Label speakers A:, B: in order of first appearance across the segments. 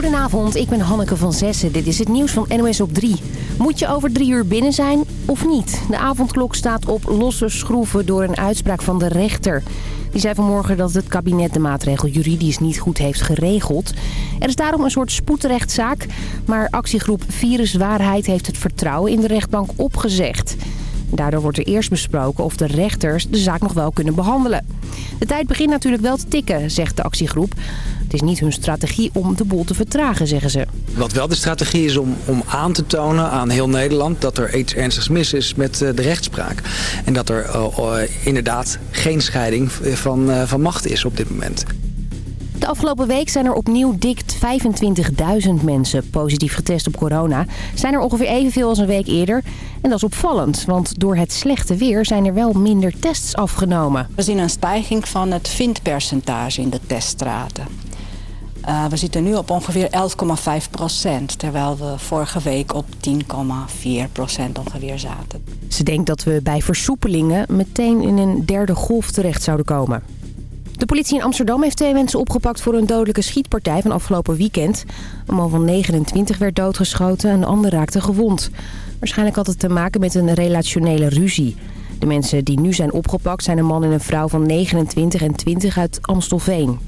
A: Goedenavond, ik ben Hanneke van Zessen. Dit is het nieuws van NOS op 3. Moet je over drie uur binnen zijn of niet? De avondklok staat op losse schroeven door een uitspraak van de rechter. Die zei vanmorgen dat het kabinet de maatregel juridisch niet goed heeft geregeld. Er is daarom een soort spoedrechtszaak. Maar actiegroep Viruswaarheid heeft het vertrouwen in de rechtbank opgezegd. Daardoor wordt er eerst besproken of de rechters de zaak nog wel kunnen behandelen. De tijd begint natuurlijk wel te tikken, zegt de actiegroep. Het is niet hun strategie om de boel te vertragen, zeggen ze.
B: Wat wel de strategie is om, om aan te tonen aan heel Nederland... dat er iets ernstigs mis is met eh, de rechtspraak. En dat er uh, inderdaad geen scheiding van, van macht is op dit moment.
A: De afgelopen week zijn er opnieuw dik 25.000 mensen positief getest op corona. Zijn er ongeveer evenveel als een week eerder. En dat is opvallend, want door het slechte weer zijn er wel minder tests afgenomen.
C: We zien een stijging van het vindpercentage in de teststraten. Uh, we zitten nu op ongeveer 11,5 procent, terwijl we vorige week op 10,4 procent ongeveer zaten.
A: Ze denkt dat we bij versoepelingen meteen in een derde golf terecht zouden komen. De politie in Amsterdam heeft twee mensen opgepakt voor een dodelijke schietpartij van afgelopen weekend. Een man van 29 werd doodgeschoten en een ander raakte gewond. Waarschijnlijk had het te maken met een relationele ruzie. De mensen die nu zijn opgepakt zijn een man en een vrouw van 29 en 20 uit Amstelveen.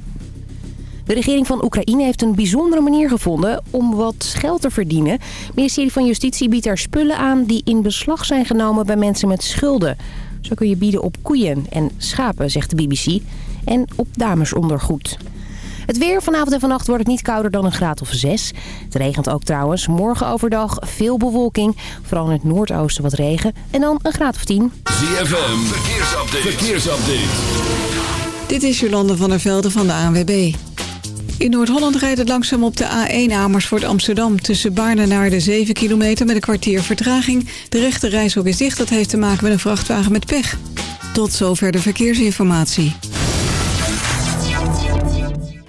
A: De regering van Oekraïne heeft een bijzondere manier gevonden om wat geld te verdienen. Het ministerie van Justitie biedt er spullen aan die in beslag zijn genomen bij mensen met schulden. Zo kun je bieden op koeien en schapen, zegt de BBC. En op damesondergoed. Het weer vanavond en vannacht wordt het niet kouder dan een graad of 6. Het regent ook trouwens. Morgen overdag veel bewolking. Vooral in het noordoosten wat regen. En dan een graad of 10.
D: ZFM, verkeersupdate. verkeersupdate.
E: Dit is Jolande van der Velde van de ANWB. In Noord-Holland rijdt het langzaam op de A1 Amersfoort Amsterdam... tussen Baarne naar de 7 kilometer met een kwartier vertraging. De rechte reishok is dicht, dat heeft te maken met een vrachtwagen met pech. Tot zover de verkeersinformatie.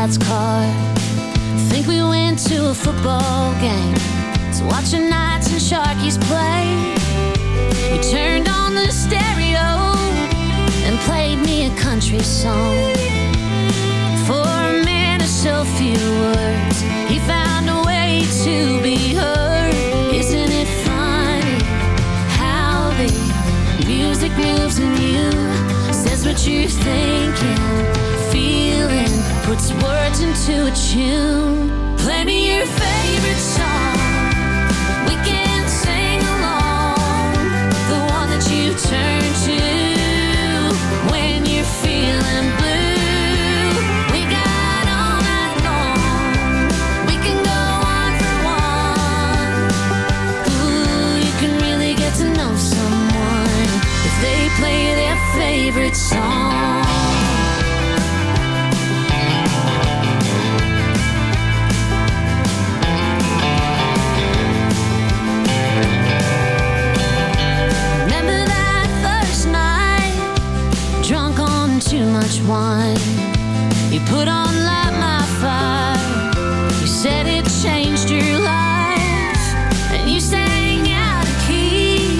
F: dad's car. Think we went to a football game to watch the Knights and Sharkies play. We turned on the stereo and played me a country song. For a man of so few words, he found a way to be heard. Isn't it funny how the music moves in you? Says what you're thinking puts words into a tune. Play me your favorite song. We can sing along. The one that you turn to when you're feeling blue. We got
G: much wine. You put on light my fire. You said it changed your life, and you sang out of key,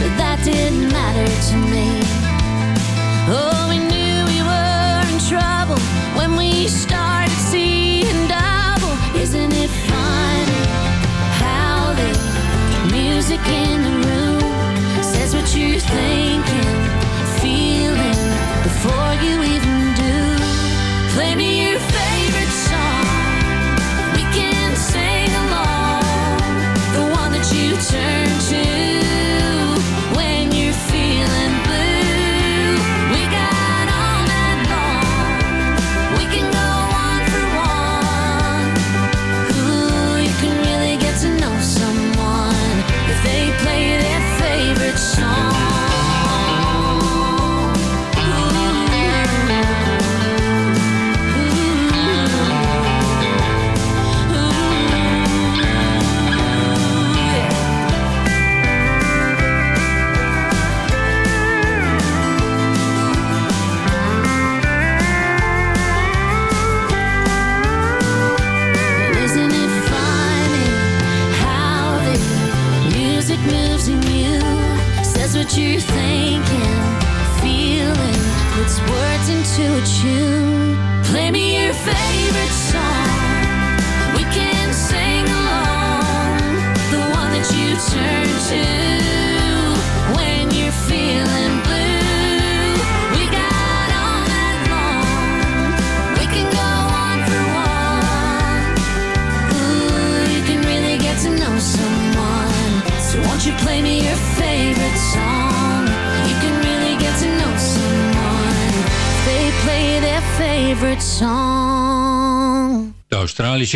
G: but that didn't matter to me. Oh, we knew we were in trouble when we started seeing double. Isn't it funny how the music in the room says what you
F: think?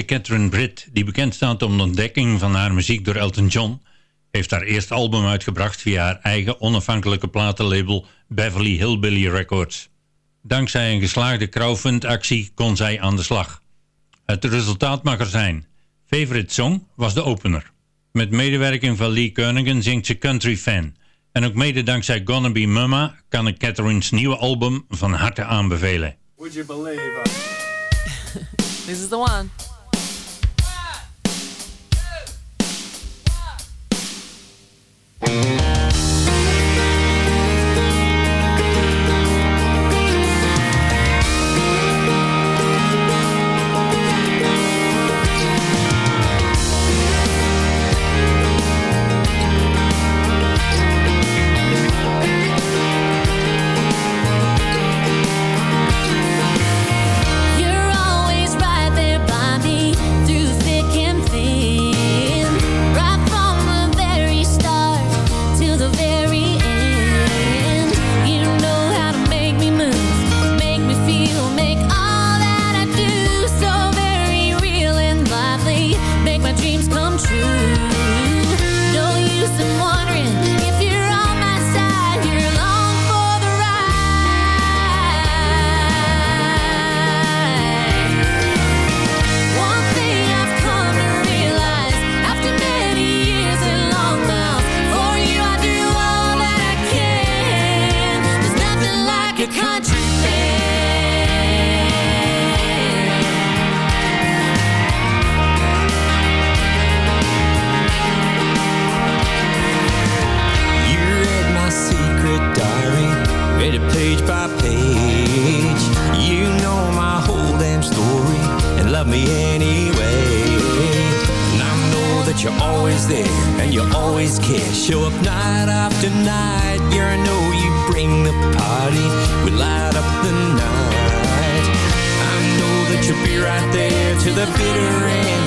F: Britse Catherine Britt, die bekend staat om de ontdekking van haar muziek door Elton John, heeft haar eerste album uitgebracht via haar eigen onafhankelijke platenlabel Beverly Hillbilly Records. Dankzij een geslaagde crowdfundactie kon zij aan de slag. Het resultaat mag er zijn. Favorite Song was de opener. Met medewerking van Lee Kernigan zingt ze Country Fan. En ook mede dankzij Gonna Be Mama kan ik Catherine's nieuwe album van harte aanbevelen.
H: Would you believe it? This is the one.
G: right there to the
I: bitter end.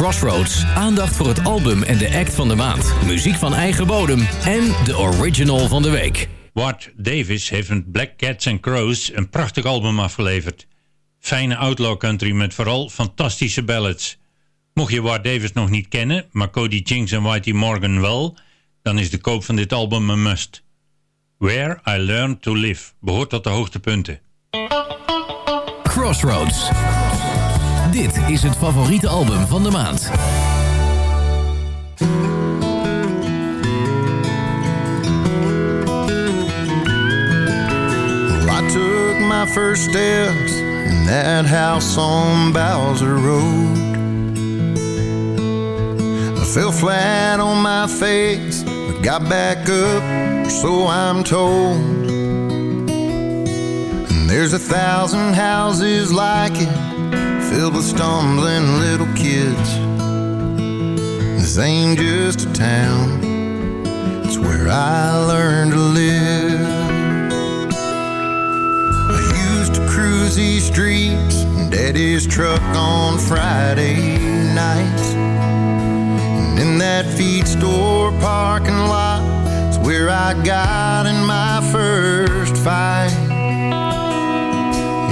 J: Crossroads aandacht voor het album en de act van de maand. Muziek van eigen bodem en de original van de week.
K: Ward Davis heeft met Black Cats and Crows een prachtig album afgeleverd. Fijne outlaw country met vooral fantastische ballads. Mocht je Ward Davis nog niet kennen, maar Cody Jinks en Whitey Morgan wel, dan is de koop van dit album een must. Where I Learned to Live behoort tot de hoogtepunten.
J: Crossroads. Dit is het favoriete album van de maand.
L: Well, I took my first steps in that house on Bowser Road. I fell flat on my face, but got back up, so I'm told. And there's a thousand houses like it, filled with stumbling little kids. This ain't just a town, it's where I learned to live. I used to cruise these streets in Daddy's truck on Friday nights. And in that feed store parking lot is where I got in my first fight.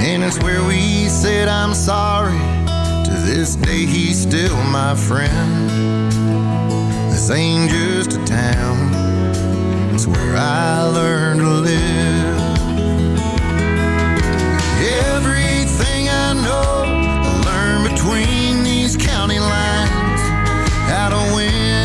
L: And it's where we said I'm sorry. To this day, he's still my friend. This ain't just a town, it's where I learned to live. Everything I know, I learned between these county lines. How to win,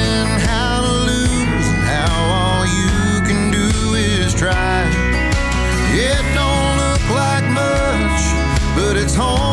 L: home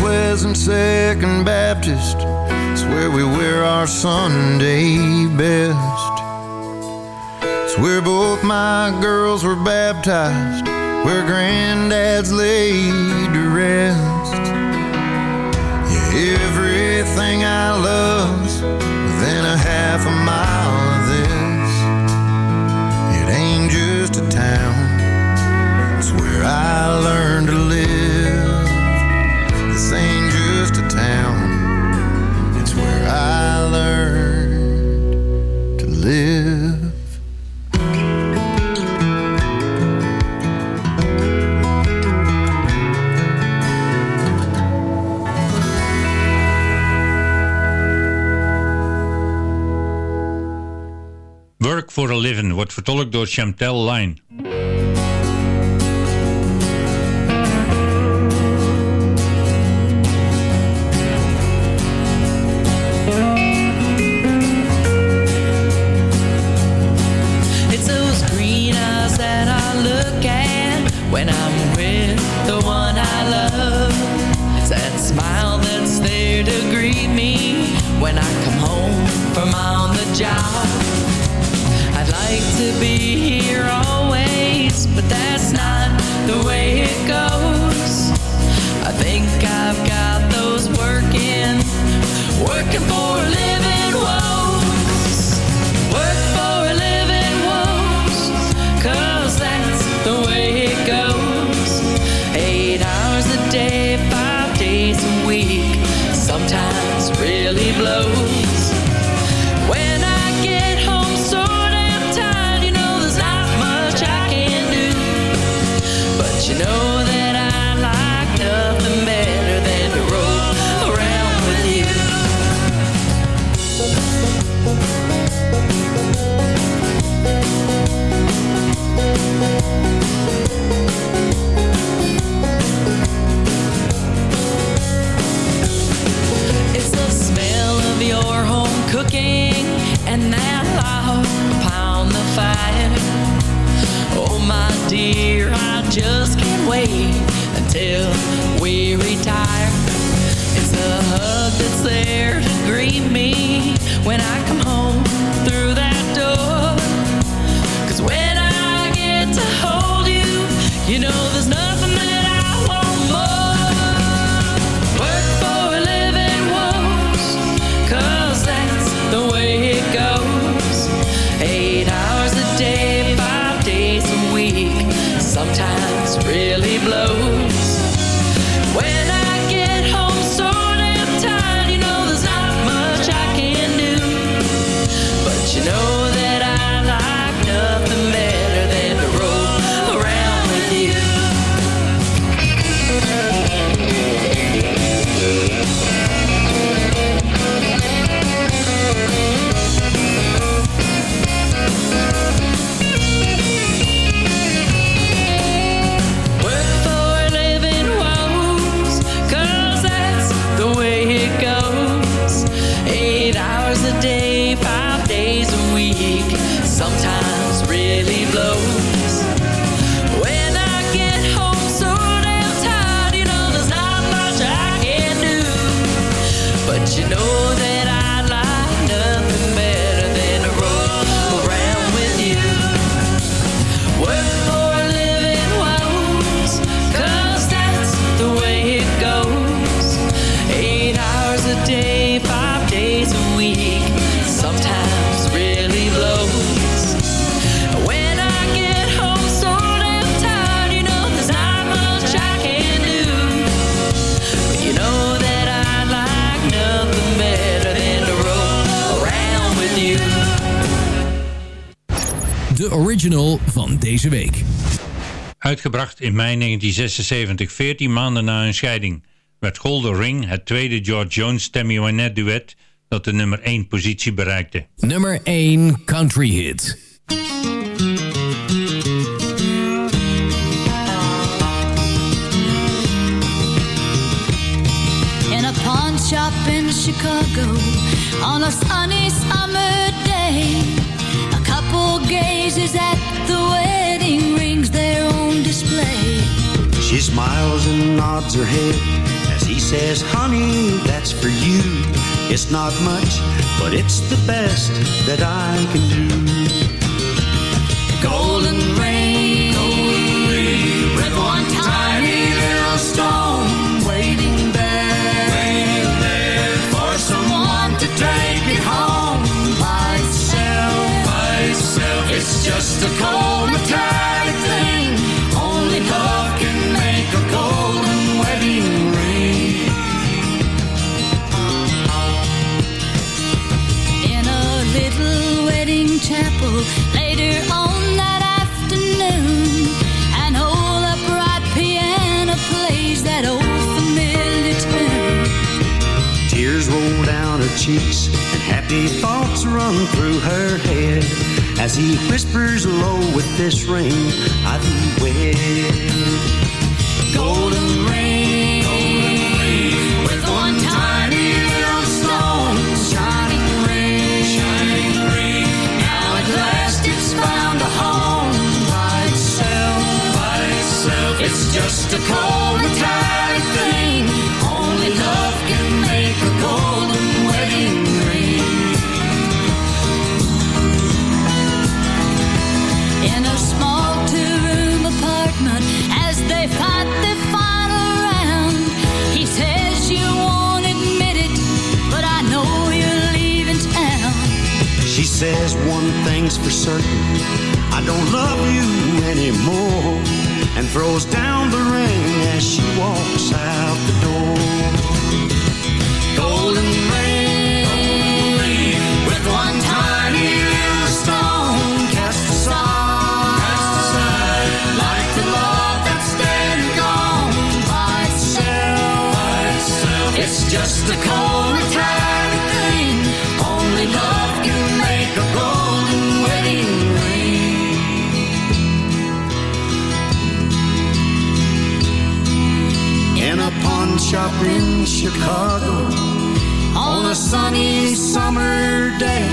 L: Pleasant Second Baptist. It's where we wear our Sunday best. It's where both my girls were baptized, where granddad's laid to rest. Yeah, everything I love's within a half a mile of this. It ain't just a town, it's where I learned to
K: Work for a Living wordt vertolkt door Chantel Line.
M: blow just can't wait until we retire. It's the hug that's there to greet me when I come home.
J: Deze week.
K: Uitgebracht in mei 1976, 14 maanden na hun scheiding, werd Golden Ring het tweede George Jones-Tammy Wynette duet dat de nummer 1 positie bereikte.
J: Nummer 1 country hit.
F: in a pawn shop in Chicago on a sunny summer day. A couple gazes at
N: She smiles and nods her head as he says, Honey, that's for you. It's not much, but it's the best that I can do.
F: Golden ring, golden ring, with one tiny little stone waiting there, for someone to take it home by itself. It's just a cold metallic chapel later on that afternoon, an old upright piano plays that old familiar tune.
N: Tears roll down her cheeks and happy thoughts run through her head as he whispers low with this ring, I thee wed.
F: Golden just a cold metallic thing. Only love can make a golden wedding ring. In a small two-room apartment, as they fight the final round, he says you won't admit it, but I know you're leaving town.
N: She says one thing's for certain, I don't love you anymore, and throws down the ring as she walks out the door.
F: Golden ring, golden ring, with one tiny little stone cast aside, cast aside, like the love that's dead and gone by itself, by itself. It's just a cold metallic
N: shop in Chicago,
F: on a sunny summer day.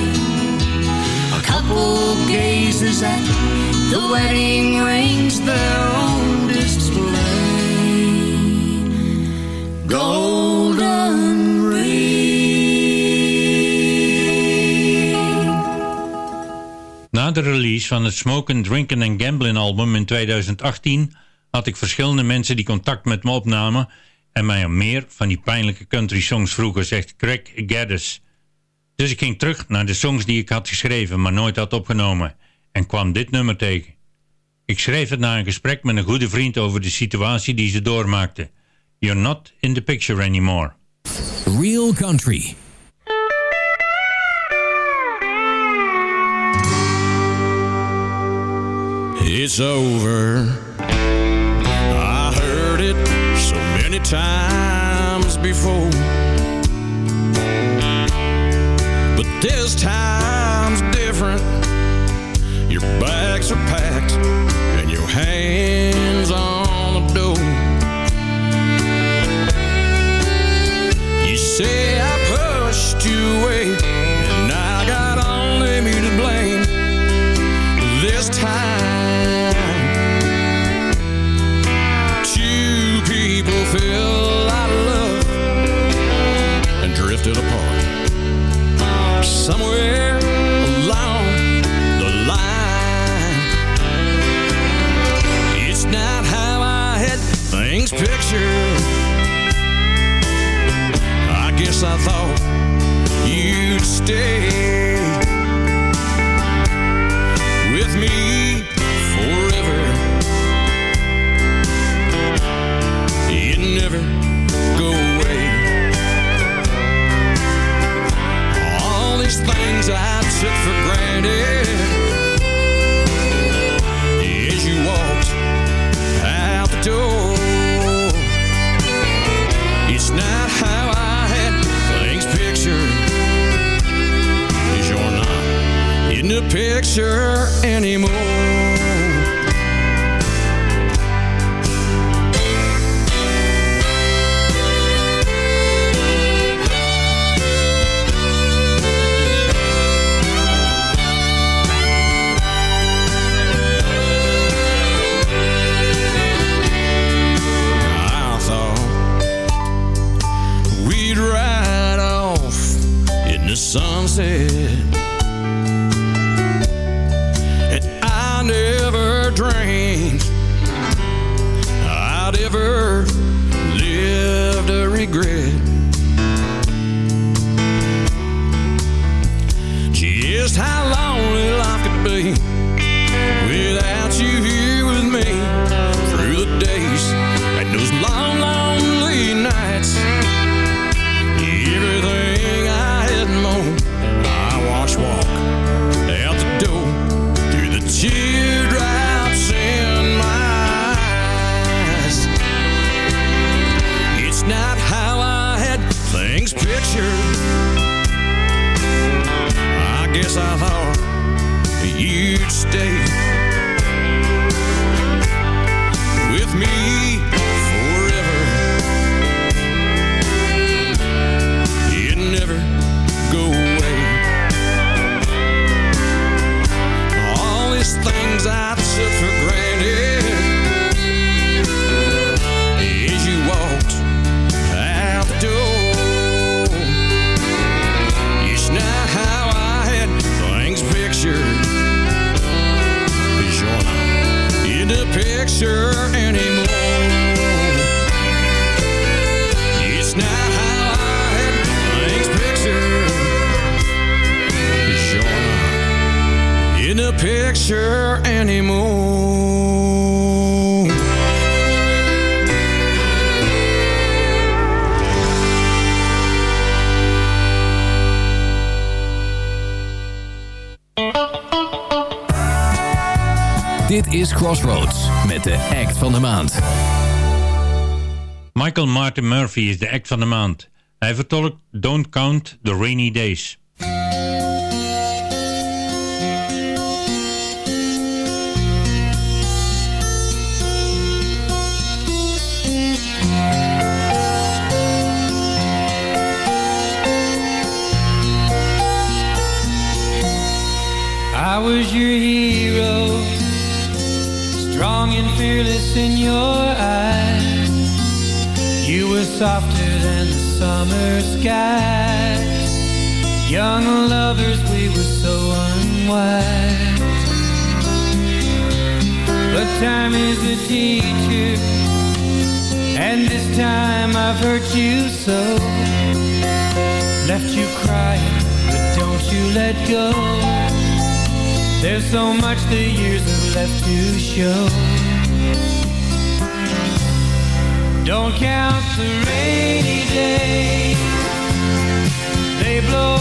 F: A couple gazes at the wedding rings there on display. Golden ring.
K: Na de release van het Smokin', Drinkin' and Gamblin' album in 2018 had ik verschillende mensen die contact met me opnamen en mij om meer van die pijnlijke country songs vroegen, zegt Craig Gaddis. Dus ik ging terug naar de songs die ik had geschreven, maar nooit had opgenomen en kwam dit nummer tegen. Ik schreef het na een gesprek met een goede vriend over de situatie die ze doormaakte. You're not in the picture anymore.
J: Real Country.
O: It's over. So many times before. But this time's different. Your bags are packed and your hands on the door. You say Somewhere along the line, it's not how I had things pictured. I guess I thought you'd stay with me forever. You never go things I
J: de act van de maand.
K: Michael Martin Murphy is de act van de maand. Hij vertolkt Don't Count the Rainy Days.
P: I was your hero, strong and fearless in your eyes. You were softer than the summer skies. Young lovers, we were so unwise. But time is a teacher, and this time I've hurt you so. Left you crying, but don't you let go. There's so much the years have left to show. Don't count the rainy days. They blow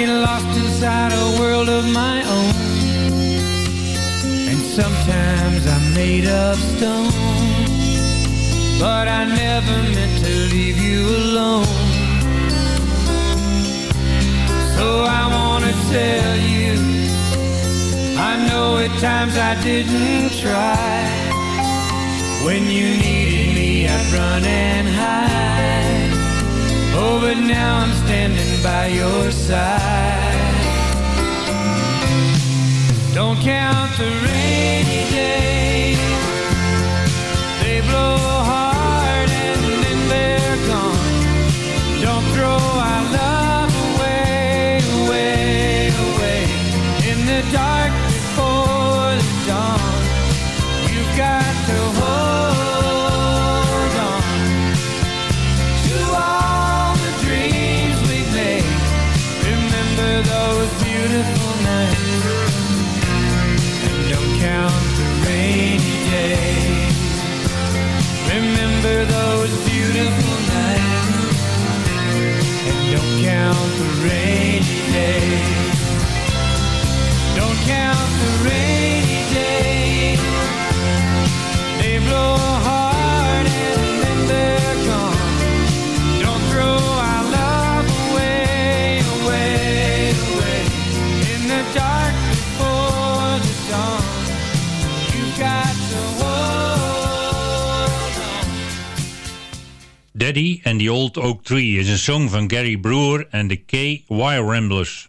P: get lost inside a world of my own. And sometimes I'm made of stone. But I never meant to leave you alone. So I wanna tell you, I know at times I didn't try. When you needed me, I'd run and hide. Oh, but now I'm standing by your side. Don't count the rainy days. They blow
Q: remember those Old Oak Tree is een song van Gary Brewer en de KY Ramblers.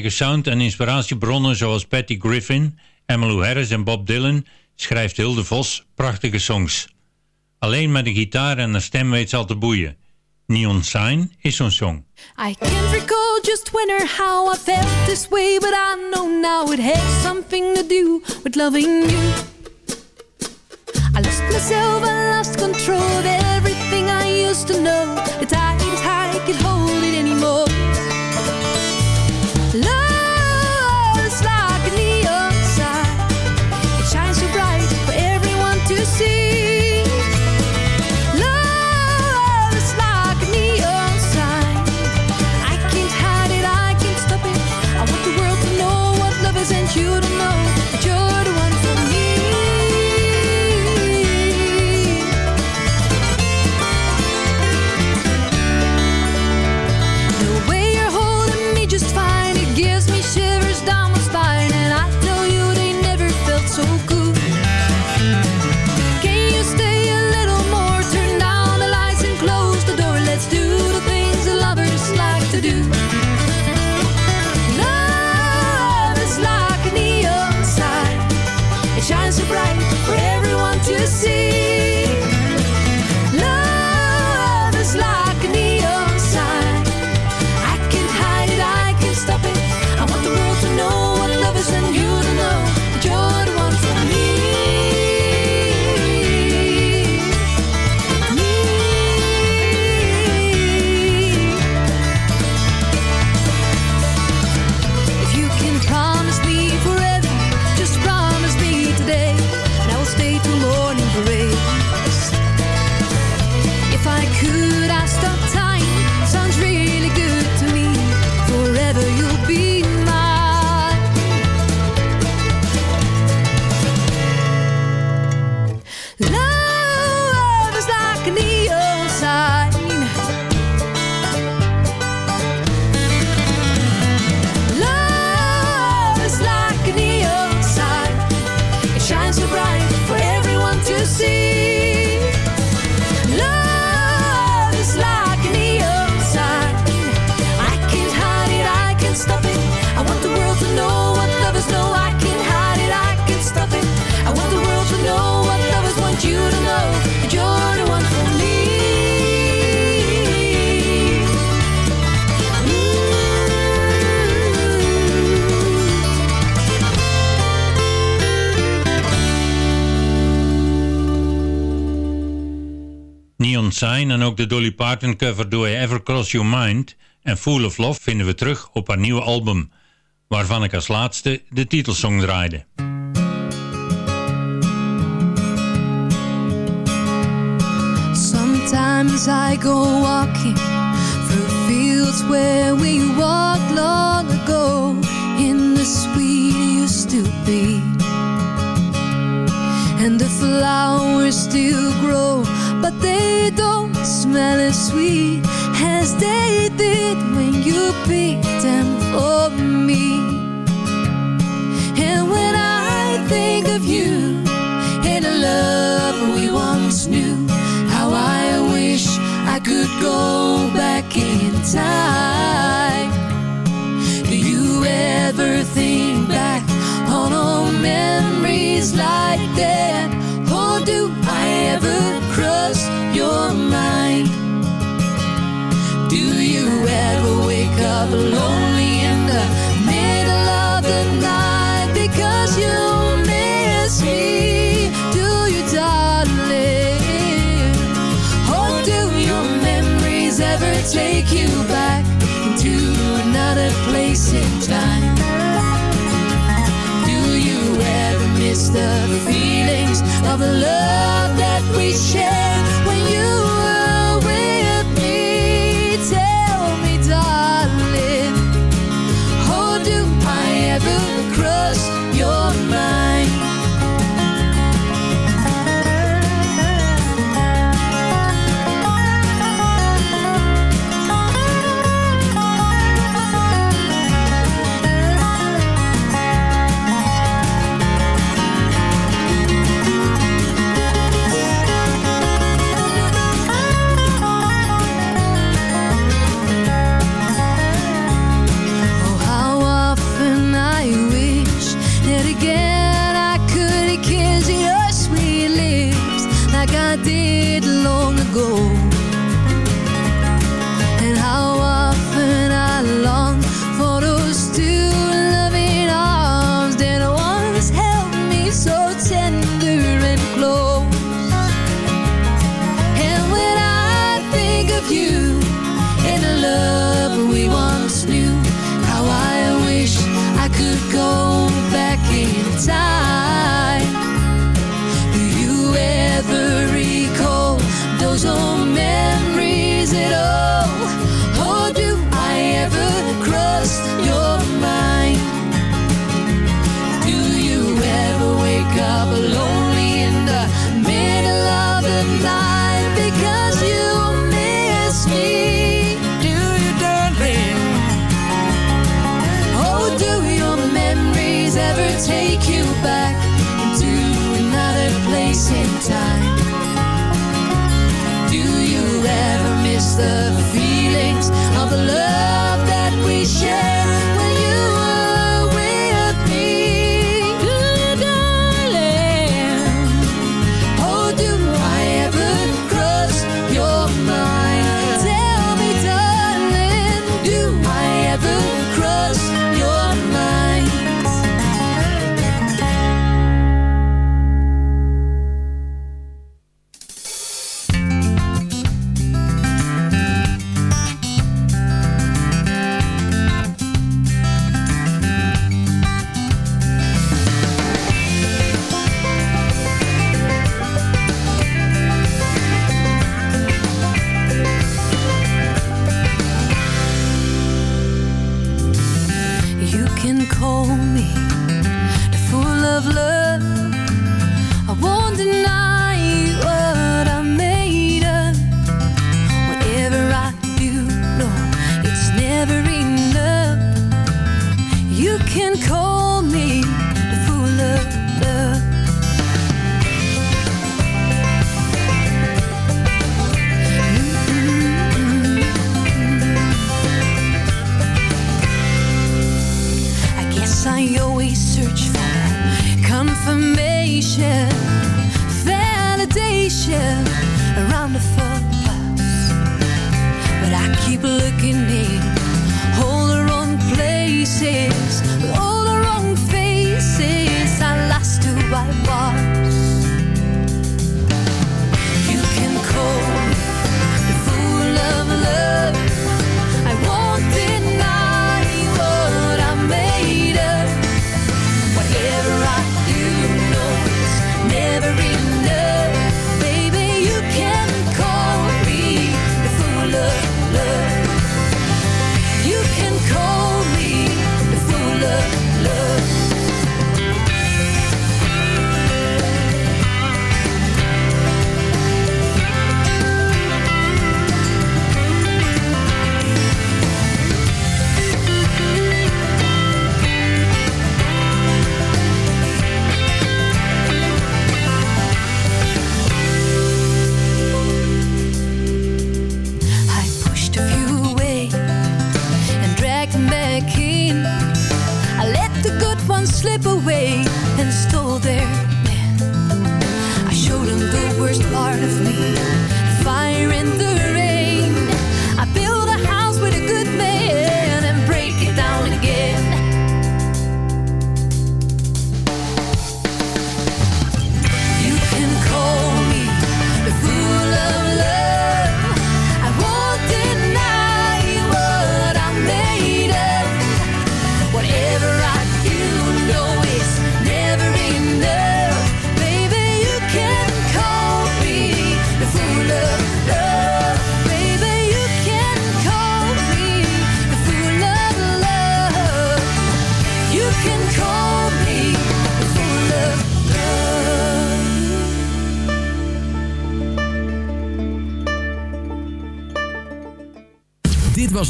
Q: eigen sound en inspiratiebronnen zoals Patty Griffin, Emmylou Harris en Bob Dylan schrijft Hilde Vos prachtige songs. Alleen met een gitaar en een stem weet ze al te boeien. Neon Sign is zo'n song.
R: I can't recall just when or how I felt this way But I know now it had something to do with loving you I lost myself, I lost control Everything I used to know, the tide is high Sign
K: en ook de Dolly Parton cover Do I Ever Cross Your Mind en Full of Love vinden we terug op haar nieuwe album, waarvan ik als laatste de titelsong draaide.
R: Sometimes I go walking through fields where we walked long ago in the sweet used to be. And the flowers still grow, they don't smell as sweet as they did when you picked them for me. And when I think of you and the love we once knew, how I wish I could go back in time. Do you ever think back on old memories like that? Or do I cross your mind? Do you ever wake up lonely in the middle of the night because you miss me? Do you, darling? Or do your memories ever take you back into another place in time? Do you ever miss the feelings of love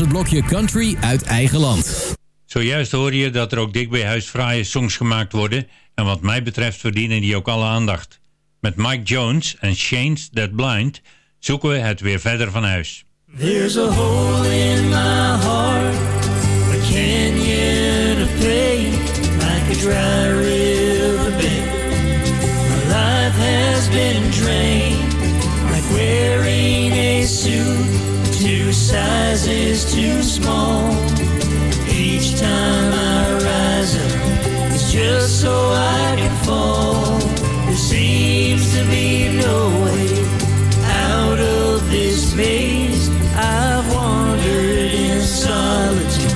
J: het blokje Country uit eigen land.
K: Zojuist hoorde je dat er ook dik bij huis fraaie songs gemaakt worden en wat mij betreft verdienen die ook alle aandacht. Met Mike Jones en Shane's That Blind zoeken we het weer verder van huis.
S: There's a hole in my heart, a canyon of pain, like a dry riverbed. My life has been drained, two is too small. Each time I rise up, it's just so I can fall. There seems to be no way out of this maze. I've wandered in solitude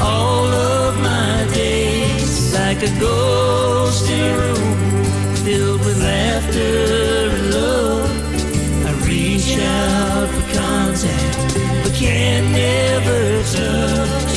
S: all of my days, like a ghost in a room filled with laughter and love. I reach out for contact, can never touch.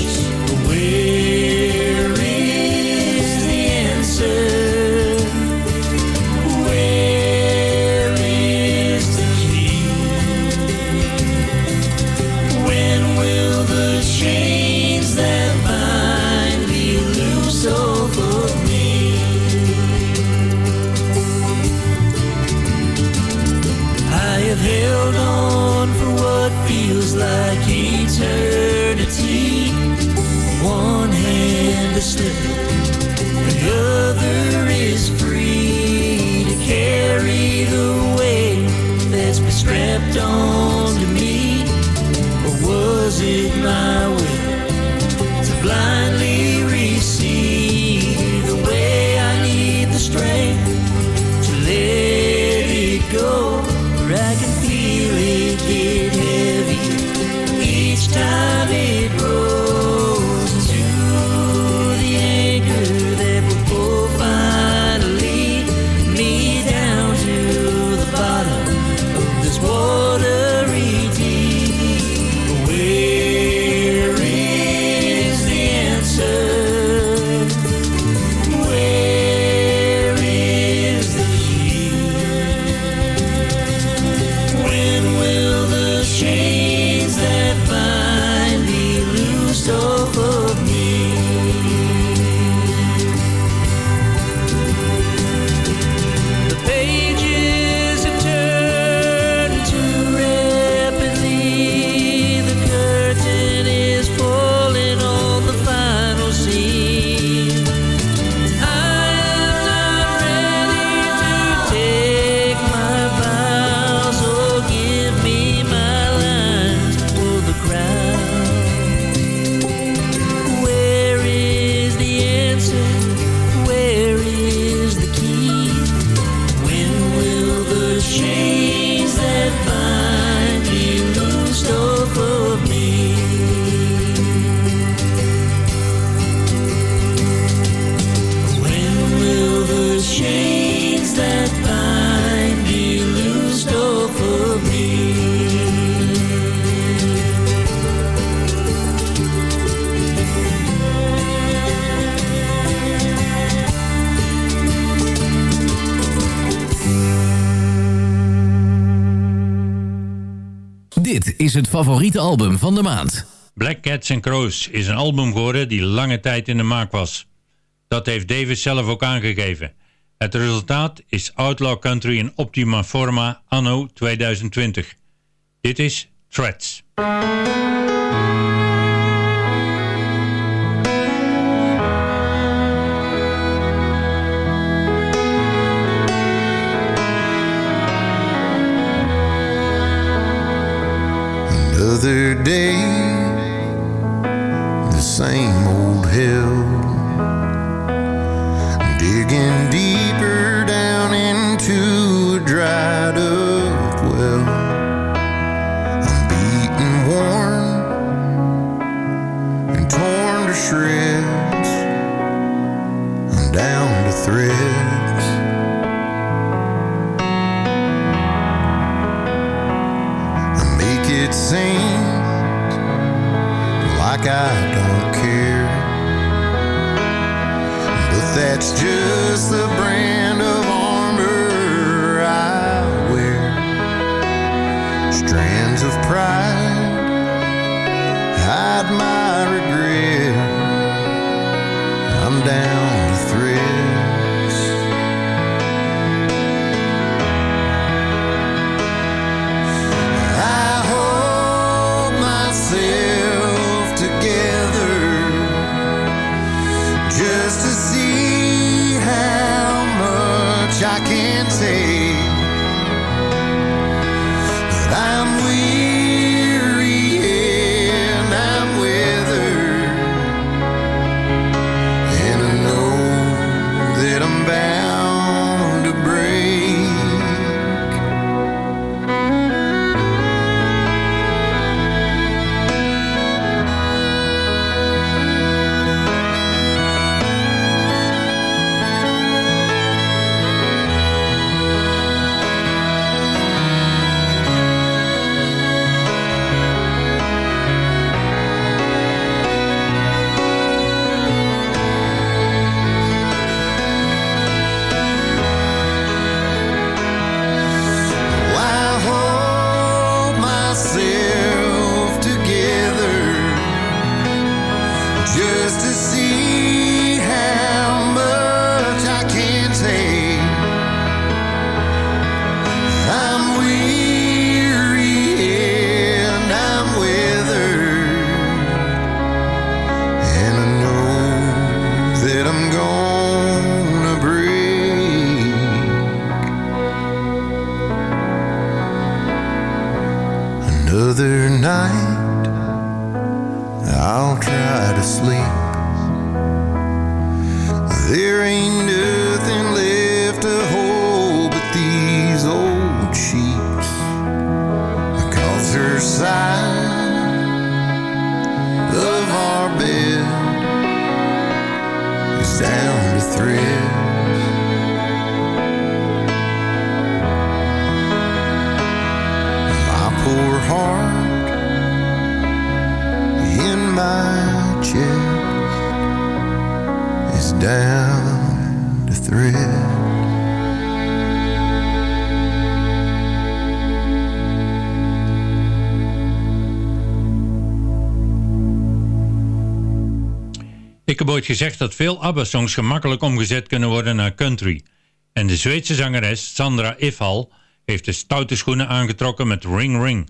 J: Favoriete album van de maand.
K: Black Cats and Crows is een album geworden die lange tijd in de maak was. Dat heeft Davis zelf ook aangegeven. Het resultaat is Outlaw Country in optima forma anno 2020. Dit is Threats.
L: Another day, the same old hell. Digging deeper down into a dried up well. I'm beaten, worn, and torn to shreds. I'm down to threads. Like I don't
F: wordt gezegd dat veel ABBA-songs gemakkelijk omgezet kunnen worden naar country. En de Zweedse zangeres Sandra Ifhal heeft de stoute schoenen aangetrokken met Ring Ring.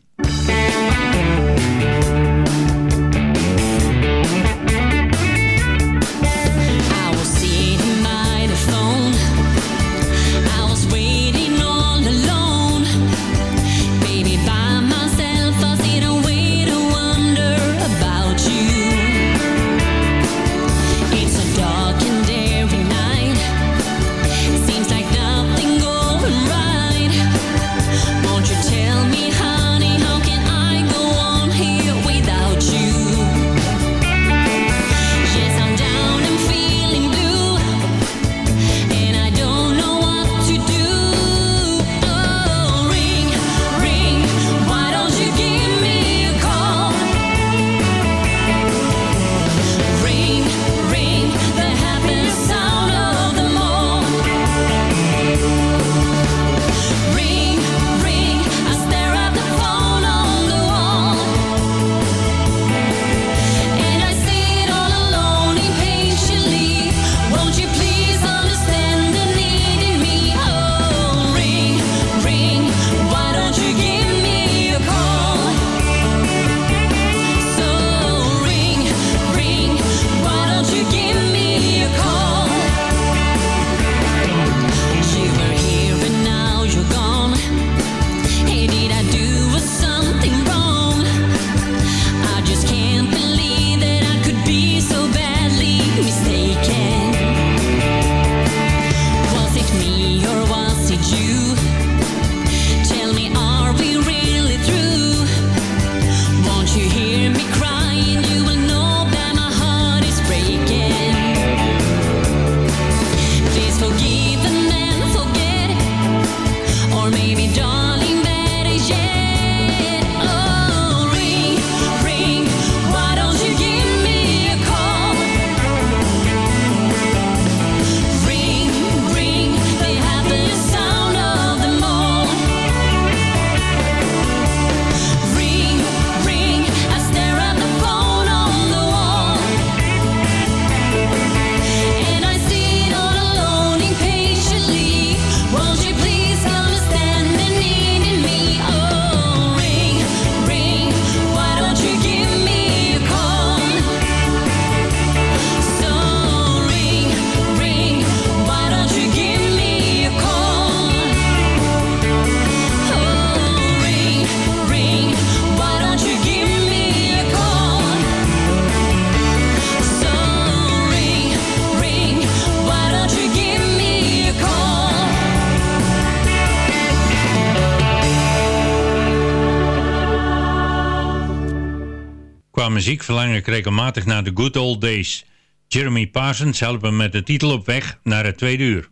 K: Muziek ik regelmatig naar de good old days. Jeremy Parsons helpt me met de titel op weg naar het tweede uur.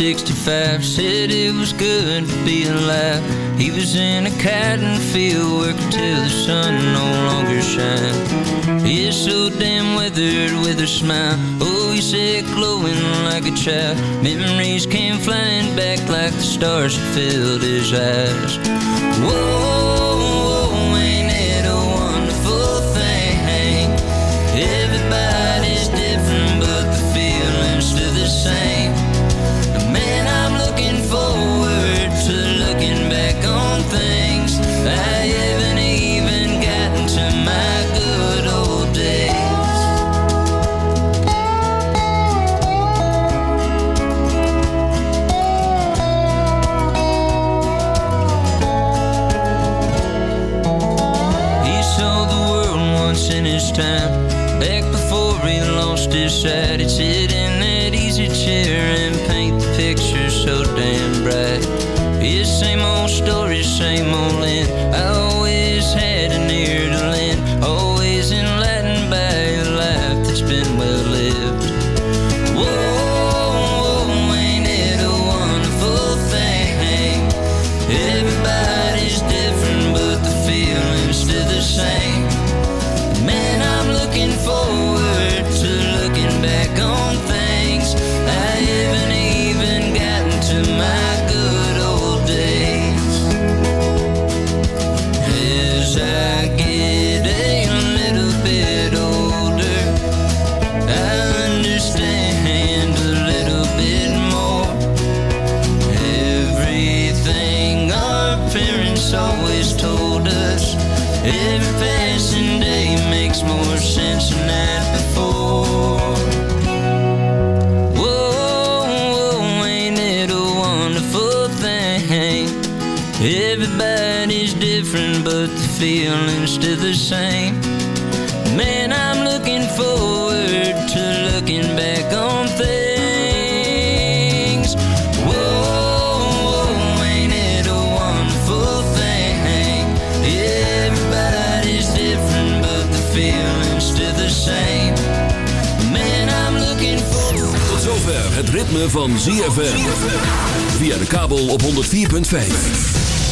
T: 1965, said it was good to be alive. He was in a cotton field working till the sun no longer shine. He is so damn weathered with a smile. Oh, he said glowing like a child. Memories came flying back like the stars that filled his eyes. Whoa, his time, back before he lost his sight. He'd sit in that easy chair and paint the picture so damn bright. His same old story, same old end. Same. Man, I'm looking forward to looking back on things. Whoa, ain't it a wonderful thing? Everybody's different, but the feeling's still the same. Man, I'm looking forward.
D: Tot zover het ritme van ZFM. Via de kabel op 104.5.